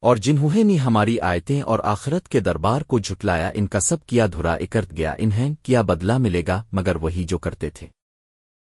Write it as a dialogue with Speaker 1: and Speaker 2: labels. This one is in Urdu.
Speaker 1: اور جنہوں نے ہماری آیتیں اور آخرت کے دربار کو جھٹلایا ان کا سب کیا دھرا اکرت گیا، انہیں کیا بدلہ ملے گا مگر وہی جو کرتے تھے۔